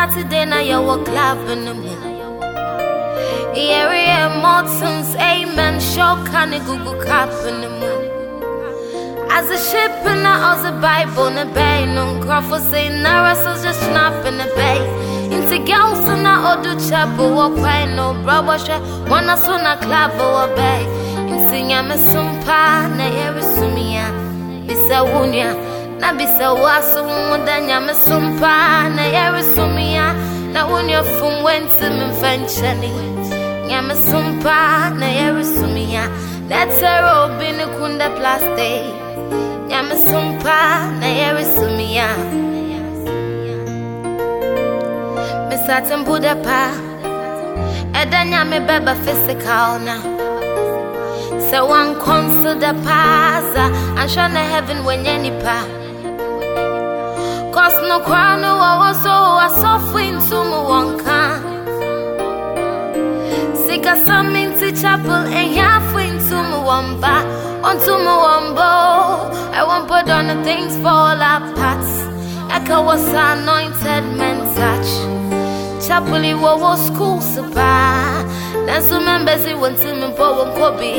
Saturday night, you were club in the moon. Area Mortons, amen, show can Google cap in the moon. As a ship in the house, a Bible in the bay, no Crawford say, Nara, so just snap in the bay. Into girls in the Odu Chapel, or pine, no brother, one as soon a club or bay. Into Yama Sumpa, na Erisumia, Bisa Wunya, na Bisa Wasu, Muda Yama Sumpa, na Erisumia, na Wunya from Wentum and Fenchani. Yama Sumpa, na Erisumia, that's a robin, Kunda Plastic. Yama Sumpa, na Erisumia. Misatin Budapa, Edanya me beba physical now. So one consider pasa and shine heaven when you pa. Cause no crown no was so a soft wind to me one can. Sick as some into chapel and half wind to ba. On to me one bow. I won't put on the things for fall apart. Echo was anointed men touch. Chapel wo school supply. Nanso members yi wɔn ti mi bɔ wɔn kɔ bi.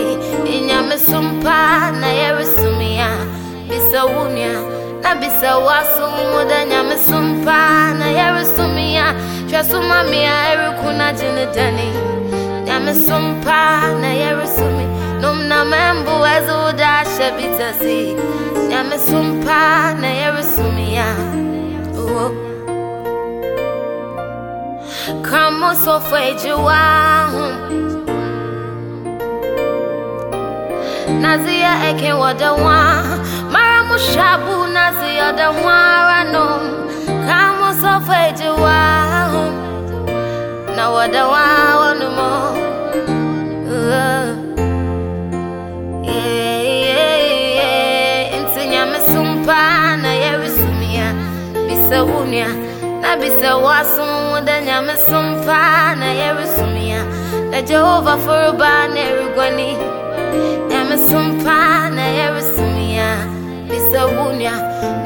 Inyame sumpa na yɛre sumi a. Bisa wo nua na bisa wo aso mu da nyame sumpa na yɛre sumi a. Hwɛ so ma mi a ɛreku na gye ne dani. Nyame sumpa na yɛre sumi. Nom na membo ɛze wo da ahyɛ bi tasi. Nyame sumpa na yɛre sumi a. Oh. Kamo sofo ejiwa Nazia eke wadawa Mara mushabu nazia dawara no Kamo sofo ejiwa Na yeah, yeah. Inti nyame sumpa na yerisumia Bisa unia na bisa wasu da nyame sumpa na yerisumia na jehova furuba na erugwani nyame sumpa na bisa wasu wo na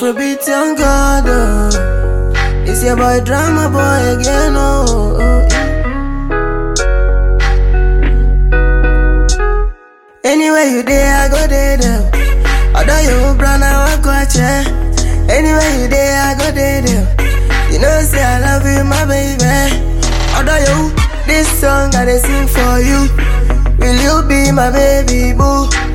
Afrobeat young God, oh. It's your boy drama boy again, oh. yeah. Anywhere you there, I go there, there. Although you brown, I walk watch ya. Anywhere you there, I go there, there. You know, say I love you, my baby. Although you, this song I sing for you. Will you be my baby boo?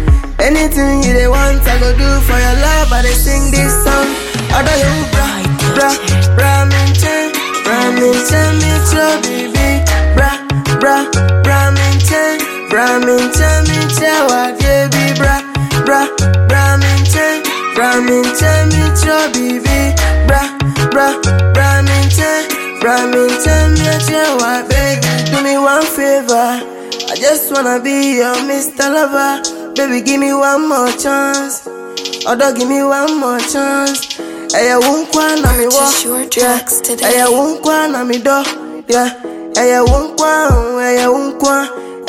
Anything you dey want, I go do for your love. I dey sing this song. Although you bra, bra, bra, me chen, bra, me chen, me baby. Bra, bra, bra, me chen, bra, me chen, me chen, what baby, bra, bra, bra, me chen, bra, me chen, me baby. Bra, bra, bra, me chen, bra, me chen, what baby. Do me one favor. I just wanna be your Mr. Lover. Baby, give me one more chance. Although, give me one more chance. I won't cry, na me walk. Hey, I won't cry, na me door. Yeah. I oh, won't cry, hey, I won't.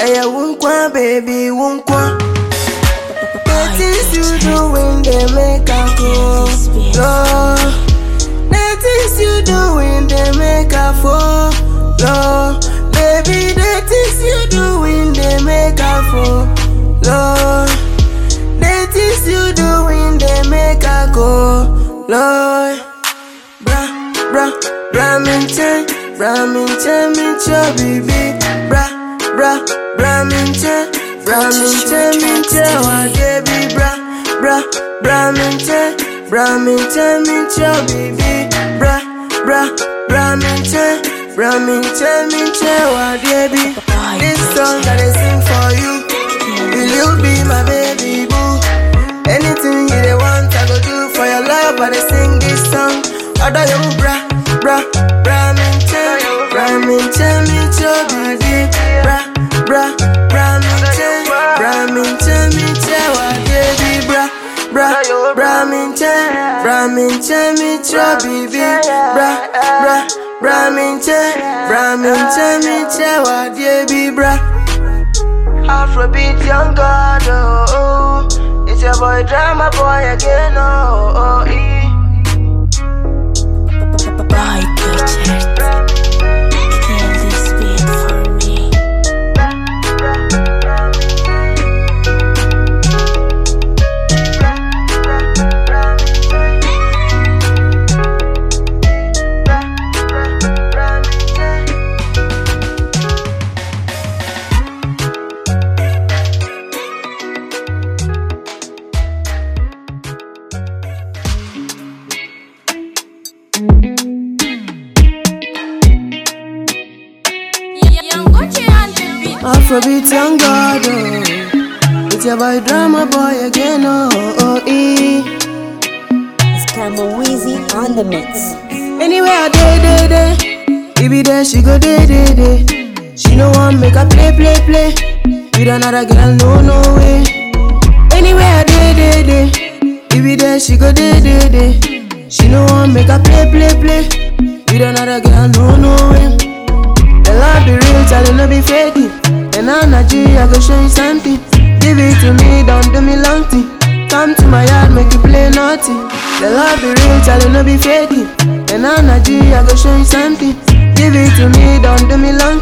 Hey, I won't cry, baby, won't cry. The things you do when they make a go low. The things you do when they make a fall low. Baby, the things you do when they make a fall low. The things you do when they make a go low. Bra, bra, bra, min chen, bra, min chen, min cho, baby. Bra, bra, bra, min chen, bra, min chen, min chen, baby. Bra, bra, bra, chen, bra, min cho, baby. Bra, bra, bra, chen, bra, chen, min chen, baby. This song that I sing for you, Will you be my baby boo? Anything you they want, I go do for your love. I they sing this song. Other you bra, bra, bra, man, tell you, bra, man, tell me, Joe, bra, bra, bra, man, tell, bra, man, tell me, tell what baby bra, bra, bra, man, tell, bra, man, tell me, Joe, baby, bra, bra, bra, man, tell, bra, man, tell me, tell what baby bra. Afrobeat young god, oh, oh. It's your boy drama boy again, oh, oh, On. Anywhere I day, day, day. Be there, she go day, day, day. She no want make a play, play, play. With another girl, no, no way. Anywhere I day, day, day. Be there, she go day, day, day. She no want make a play, play, play. With another girl, no, no way. The love be real, tell you no be fake. And energy, I go show you something. Give it to me, don't do me long thing. Come to my yard, make you play naughty. The love be real, tell you no be it. And energy, I go show you something. Give it to me, don't do me long.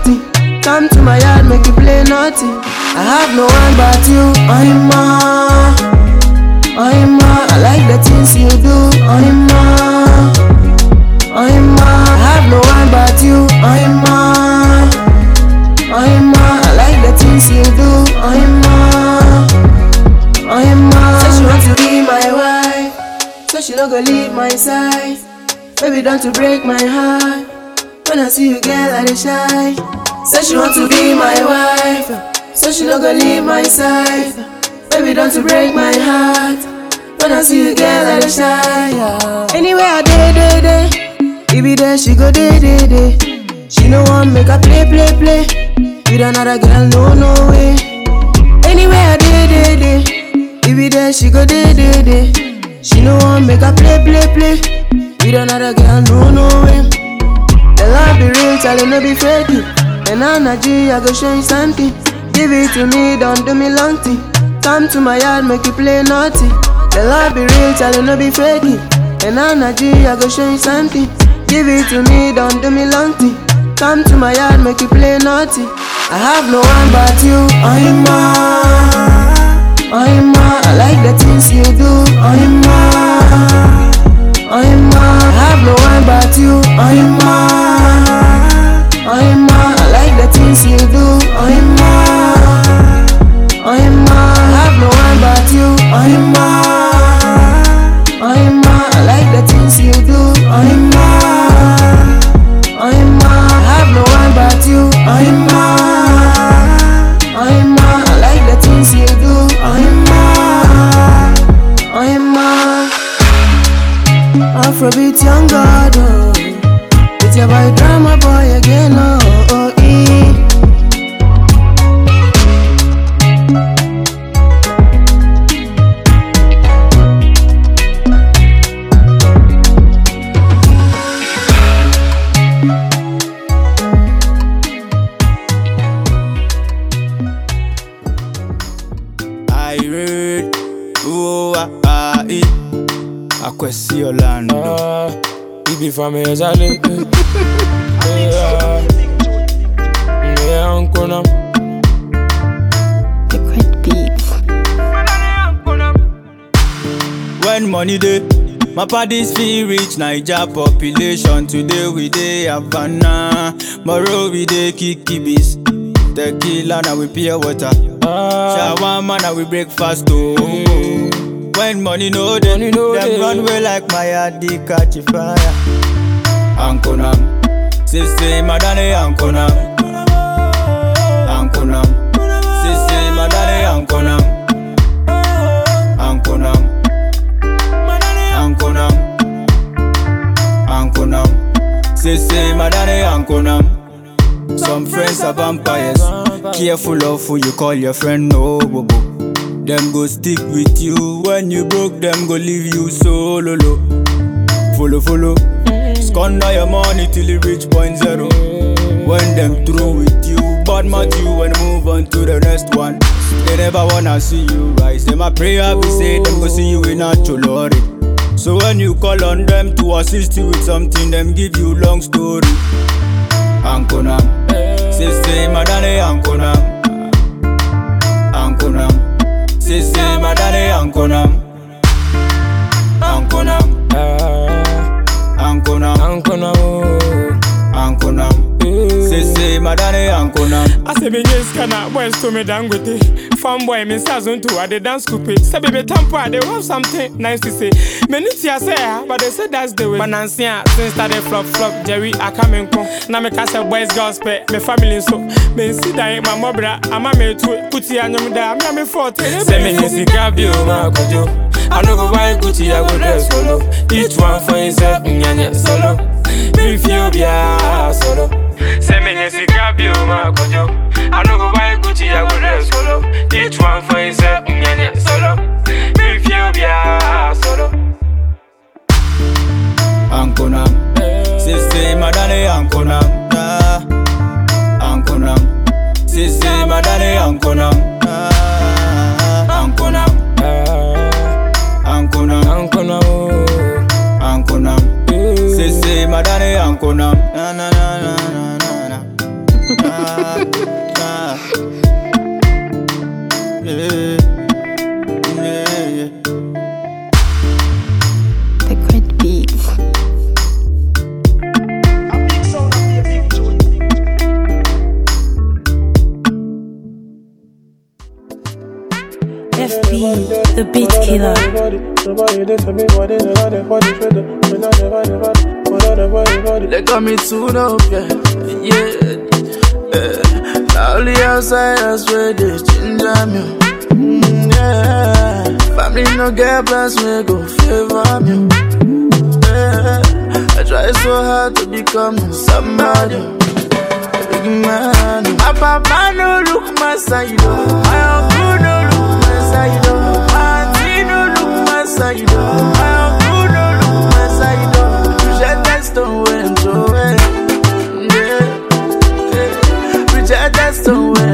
Come to my yard, make you play naughty. I have no one but you, I'm. I like the things you do, I'm. I have no one but you, I'm. I like the things you do, I'm a, I'm. Want to be my wife, so she not gonna leave my side. Baby, don't to break my heart. When I see you, girl, I dey shy. Say she want to be my wife, so she not gonna leave my side. Baby, don't to break my heart. When I see you, girl, I dey shy. yeah. Anywhere I day, day. He be there, she go day, day, day. She no want make a play, play, play. With another girl, no, no way. Anywhere I day, day, day. He be there, she go day, day, day. She no want make a play, play, play. With another girl, no, no way. The love be real, tell you no be fake. And energy, I go show you something. Give it to me, don't do me long thing. Come to my yard, make you play naughty. The love be real, tell you no be fake. And energy, I go show you something. Give it to me, don't do me long thing. Come to my yard, make you play naughty. I have no one but you, I'm a, I'm. I like the things you do, I'm I read, oh, ah, ah, eh. Akwesi Orlando. Ah, he be from here, Zali. Yeah, yeah, uncle, no. When money day, my parties feel rich. Naija population today we dey Havana, tomorrow we dey Kikibis. Tequila now we pure water. Uh, Shawarma um, now we breakfast too. Mm. When money no day, no them day. run away like my addict catch fire. Ankonam, sisi madani ankonam. Ankonam, sisi madani ankonam. Ankonam, madani ankonam. Ankonam, sisi madani ankonam. Some friends are vampires. Careful of who you call your friend, no bobo. Them go stick with you when you broke, them go leave you solo. Low. Follow, follow. Squander your money till you reach point zero. When them through with you, bad mouth you and move on to the next one. They never wanna see you rise. Them a prayer we say them go see you in a lorry. So when you call on them to assist you with something, them give you long story. Ankonam, say say madane ankonam, ankonam, say say madane ankonam, ankonam, ankonam, Ankonam. ankonam, say say madane ankonam. I say me yes kana boys to me dangote. Fanboy me say zone to I dey dance coupe. Say baby tampo I dey have something nice to say. Me need to say ah, but they say that's the way. Banansia since started flop flop Jerry con. Na me ka say boys girls pay me family so. Me see that my mobra ama me to kuti anyam da me me forte. Say me yes gabi o ma kojo. I no go buy Gucci, I go dress solo. Each one for himself, nyanya solo. Me feel bia solo. Say me yes gabi o ma kojo. I no go buy Gucci, I go dress solo. Each one for himself, nyanya solo. Me feel bia solo. Ankonam, say say madane ankonam, ah, ankonam, say say madane ankonam, ah, ankonam, ankonam, Ankonam. ankonam, say say madane ankonam, na na na na na the beat killer. They got me tuned up, yeah, yeah. yeah. Now only outsiders where they ginger me. Mm, yeah. Family no get plans, we go favor me. Yeah. I try so hard to become somebody. Big man, my papa no look my side, oh. my uncle no look my side, side, oh. my no look my side. Oh. Reject stone when I'm throwing, yeah, that stone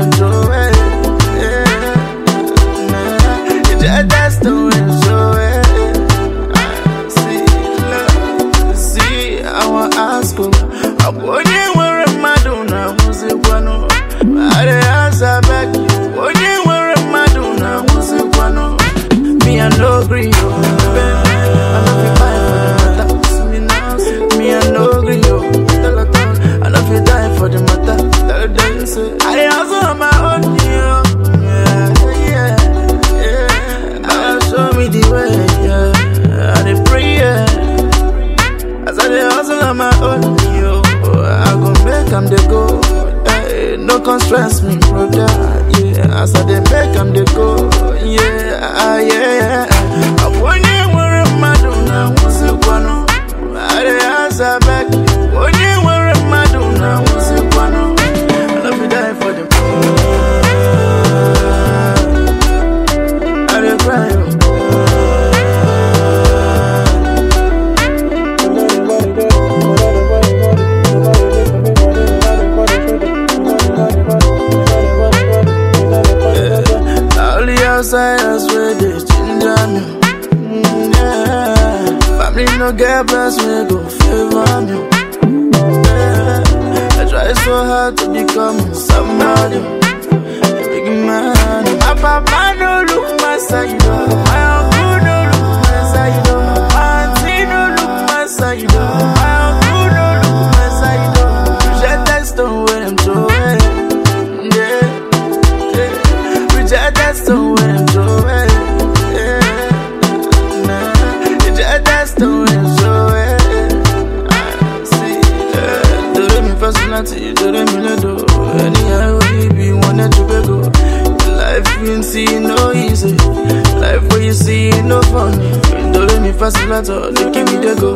Me they give me the go.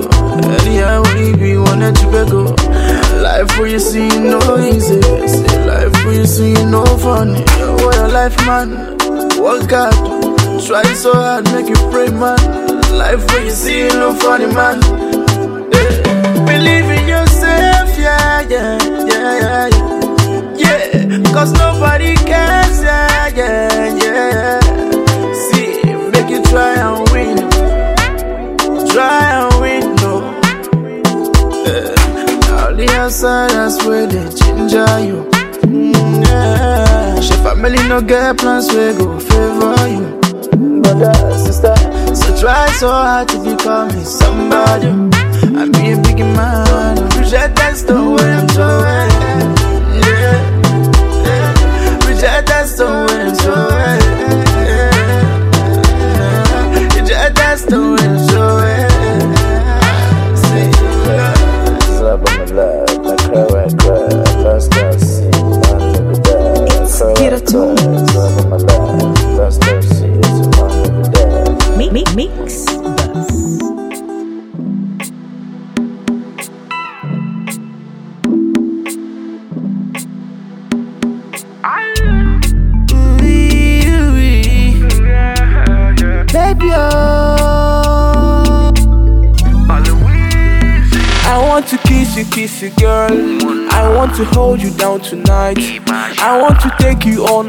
Anyhow we be wanted to be go. Life for you see no easy. Say life for you see no funny. What a life, man. Work hard. Try so hard, make you pray, man. Life for you see no funny, man. Yeah. Believe in yourself, yeah, yeah, yeah, yeah, yeah. Cause nobody cares, yeah, yeah, yeah. See, make you try and. Try and win, no. Yeah. All the outsiders where they ginger you. Mm, yeah. She family no get plans, we go favor you. Brother, sister, so try so hard to become somebody. I be a big man, reject that stone when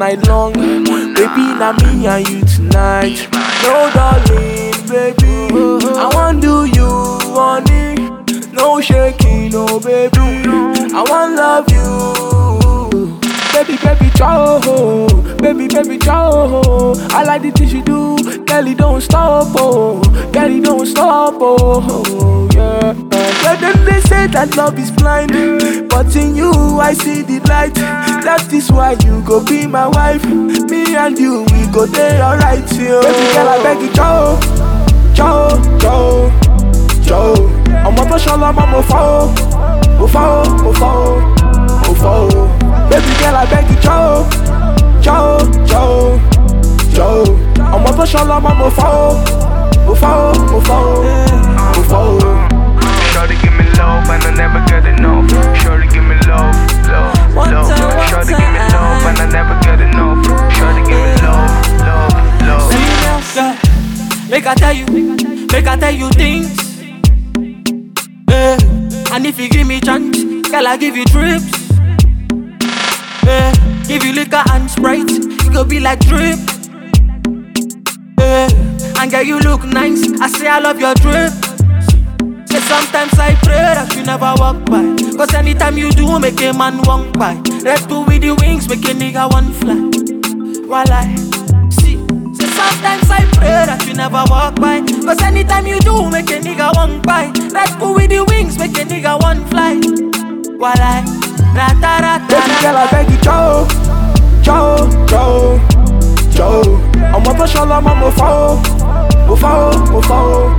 night long. Baby, now me and you tonight. No, darling, baby. I want do you, honey. No shaking, no, baby. I want love you. Baby, baby, ciao. Oh. Baby, baby, ciao. Oh. I like the things you do. Girl, don't stop, oh. Girl, don't stop, oh. Yeah. Yeah, then they say that love is blind. But in you, I see the light. That is why you go be my wife. Me and you, we go there, alright. Baby, girl, I beg you, ciao. Ciao, ciao, ciao. ọmọ tó ṣọlọ mọ mo fọ o mo fọ o mo fọ o mo fọ baby girl abeg you jọ o jọ o jọ o jọ o ọmọ tó ṣọlọ mọ mo fọ o mo fọ o mo fọ o mo fọ o. Shorty give me love and I never get enough. Shorty give me love, love, love. Shorty give me love and I never get enough. Shorty give me love, love, love. Yeah. Make I tell you, make I tell you things. Eh, And if you give me chance, girl, I give you trips. Eh, Give you liquor and sprite, it go be like drip. Eh, And girl, you look nice, I say I love your drip. Sometimes I pray that you never walk by. Cause anytime you do, make a man walk by. Red bull with the wings, make a nigga one fly. While I see, say sometimes I pray that you never walk by. Cause anytime you do, make a nigga one by. Red bull with the wings, make a nigga one fly. While I rata rata. Baby girl, I beg you, Joe, Joe, Joe, Joe. ọmọ tó ṣọlọ mọ mo fọ o mo fọ o mo fọ o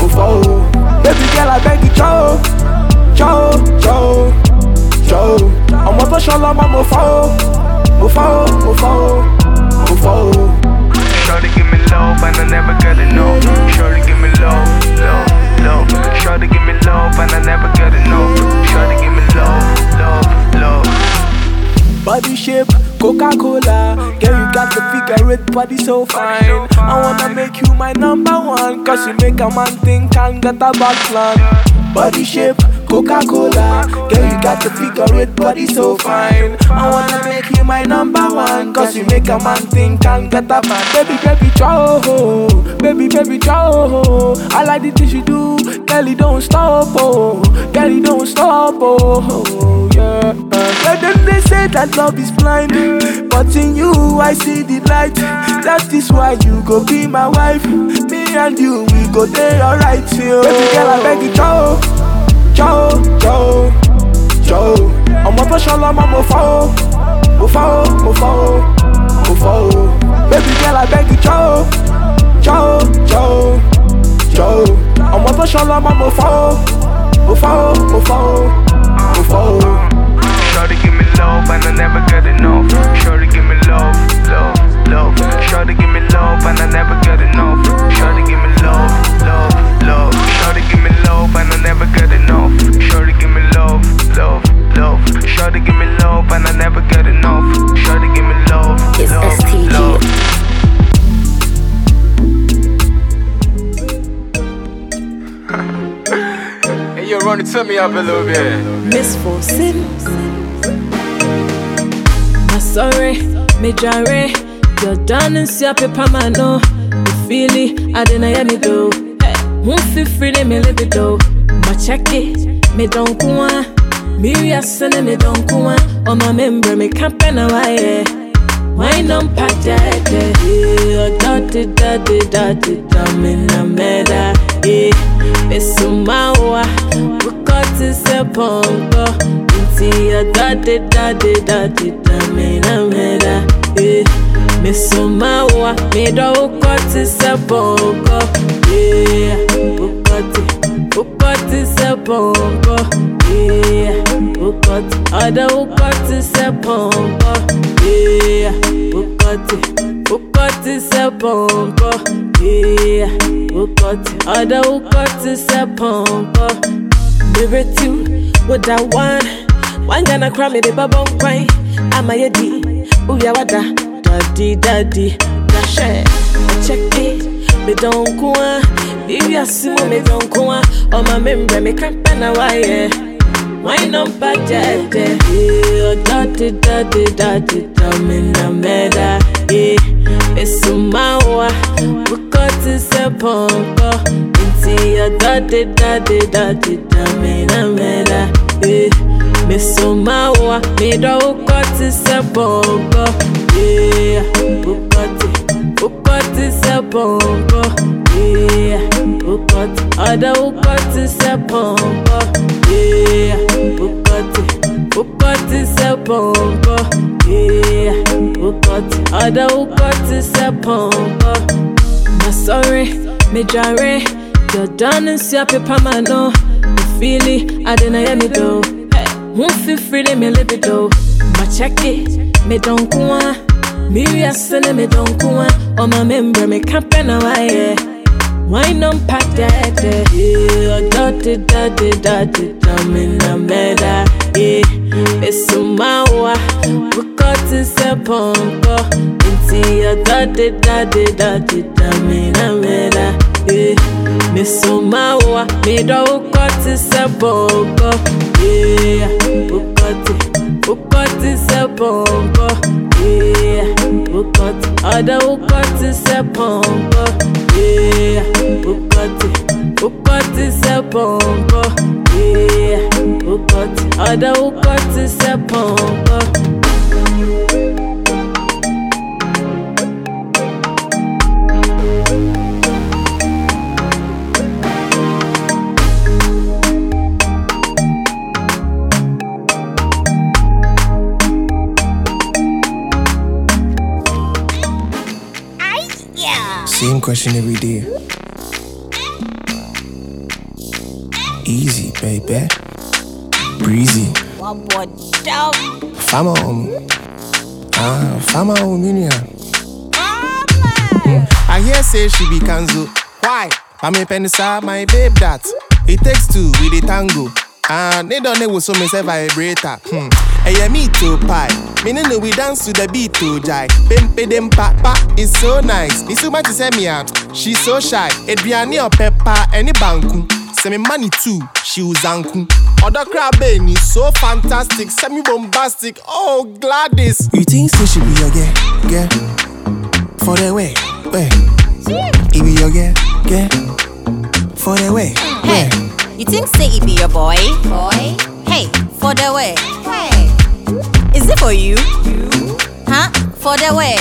mo fọ o baby girl abeg you jọ o jọ o jọ o jọ o ọmọ tó ṣọlọ mọ the figure eight body so fine. I wanna make you my number one. Cause you make a man think and get a bad plan. Body shape, Coca Cola. Girl, you got the figure eight body so fine. I wanna make you my number one. Cause you make a man think and get a bad Baby, baby, ciao. Baby, baby, ciao. I like the things you do. Girl, you don't stop, oh. Girl, you don't stop, oh. Yeah, then they say that love is blind. But in you, I see the light. That is why you go be my wife. Me and you, we go there, alright. Baby girl, I beg you, ciao, ciao, ciao, ciao. ọmọ tó ṣọlọ mọ mo fọ o oh. mo fọ o oh, mo fọ o oh. mo fọ o baby girl I beg you ciao ciao ciao ciao ọmọ tó ṣọlọ mọ mo fọ o mo fọ o mo fọ o mo fọ o love, and I never get enough. Sure to give me love, love, love. Sure to give me love, and I never get enough. Sure to give me love, love, love. Sure to give me love, and I never get enough. Sure to give me love, love, love. Sure to give me love, and I never get enough. Sure to give me love, love, love. Hey, yo, run it to me up a little bit. Miss Forsyth. My sorry, me jare. You're done and see a paper man, oh. no. You feel it, I didn't hear me do. Won't feel free, me live it though. My check it, me don't go on. Me reason, me don't go on. Oh, my member, me can't pen a wire. Wine on patete, yeah, dotty, dotty, dotty, domina meda, yeah. Besumawa, bukoti se pongo, inti ya dotty, dotty, dotty, domina meda, yeah. Besumawa, mido bukoti se pongo, yeah. Bukoti, bukoti se pongo, yeah. Bukoti, other bukoti se pongo, yeah. Bukoti, bukoti se pongo, yeah. Bukoti, other bukoti se pongo. Baby two, what I want, one gonna cry me the bubble cry. I'm a yedi, ooh ya wada, daddy daddy, dash it, check it. Me don't go on, if you see me don't go on. Oh my member, me can't pen a wire. Wine on pajete, yeah, dati dati dati domina meda, yeah. Besumawa, bukoti se pongo, inti ya dati dati dati domina meda, yeah. Besumawa, mido bukoti se pongo, yeah. Bukoti, bukoti se pongo, yeah. Bukoti, other bukoti se pongo, yeah. Bukati, Bukati se pongo, yeah. Bukati, other Bukati se pongo. My sorry, me jare. You're done and see a paper man, oh. no. You feel it, I didn't hear me do. Won't feel free, me live it though. My check it, me don't go on. Me reason, me don't go on. Oh, my member, me can't pen a wire. Wine on patete, yeah, dotty, dotty, dotty, domina meda, yeah. Besumawa, bukoti se pongo, inti ya dotty, dotty, dotty, domina meda, yeah. Besumawa, mido bukoti se pongo, yeah. Bukoti, bukoti se pongo, yeah. Bukoti, other bukoti se pongo, yeah. Bukati, Bukati se pongo, yeah. Bukati, other Bukati se pongo. Same question every day. Easy, baby. Breezy. One boy down. Fama on. Ah, fama on me. yeah. Mm, I hear say she be Kanzo. Why? I me penisa my babe that. It takes two with the tango. And they don't know so me say vibrator. Hmm. Hey, yeah, me too pie. Me no know we dance to the beat to jai. Pempe dem pa pa is so nice. It's so much to say me out. She's so shy. Adriani or pepper any banku. Send me money too. She was anku. Other crab baby so fantastic. Semi bombastic. Oh Gladys. You think so she be your girl? Girl. For the way. Way. He be your girl. Girl. For the way. Hey, you think say it be your boy? Boy. Hey, for the way. Hey. For you? Huh? For the way.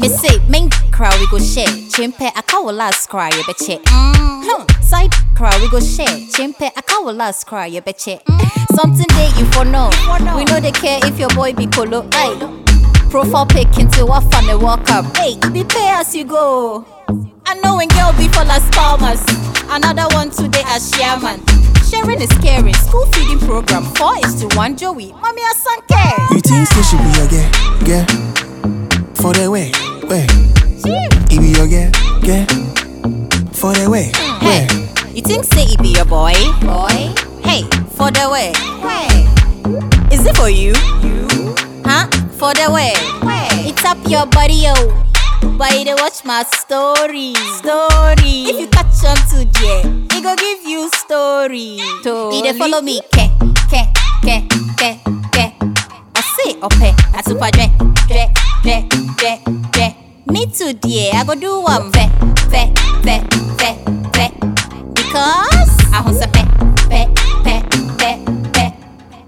Me say main crowd we go share. Chimpe akawo last cry you betche. Mm. Side crowd we go share. Chimpe akawo last cry you betche. Something they you for know. We know they care if your boy be polo. Hey. Profile pic into what fun they walk up. Hey, be pay as you go. I know when girl be for Las Palmas. Another one today as chairman. Sharing is caring. School feeding program. Four is to one Joey. Mommy Asanke. You think so she be your girl? Girl. For the way. Way. He be your girl. Girl. For the way. Hey, you think say it be your boy? Boy. Hey, for the way. Hey. Is it for you? You. Huh? For the way. Hey. It's up your body, yo. But you watch my story. Story. If you catch on to J, it go give you story. story. He dey follow me, ke, ke, ke, ke, ke. I say, ope, I super dre, dre, dre, dre, dre. Me too, dear. I go do one fe, fe, fe, fe, fe. Because I want some pe, pe, pe, pe, pe.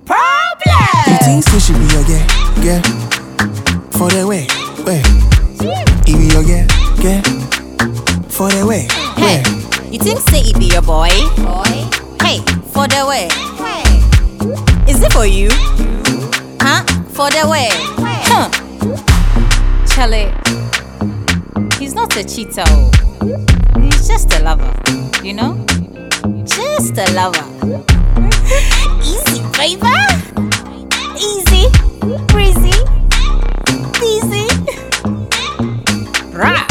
Problem. You think so she be your girl, girl? For the way, way, Hey, way. you think say it be your boy? Boy. Hey, for the way. Hey. Is it for you? Huh? For the way. Huh. Charlie, he's not a cheater. oh. He's just a lover. You know? Just a lover. Easy, baby. Easy. Breezy. Easy. Rah.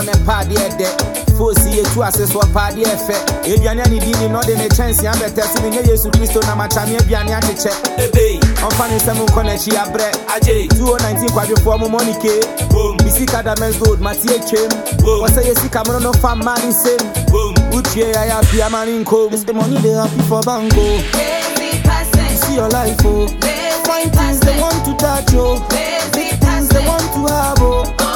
Them party at that. Fosi etu asese wɔ paade ɛfɛ aduane a ne di nim na ɔde ne kyɛnse abɛtɛ so menyɛ yesu kristo na makyame aduane akyekyɛ ɔmfa ne nsɛm nkɔ n'akyi abrɛ agye 2019 kwadwefoɔ momɔ ne ke bisi kadamens gold matie twam wɔsɛ yɛ sika mono no fa mma ne nsɛm wotie ayɛ apia ma ne nkom the money they happy for bango. You see your life oh. Things they want to touch oh. Big things they want to have oh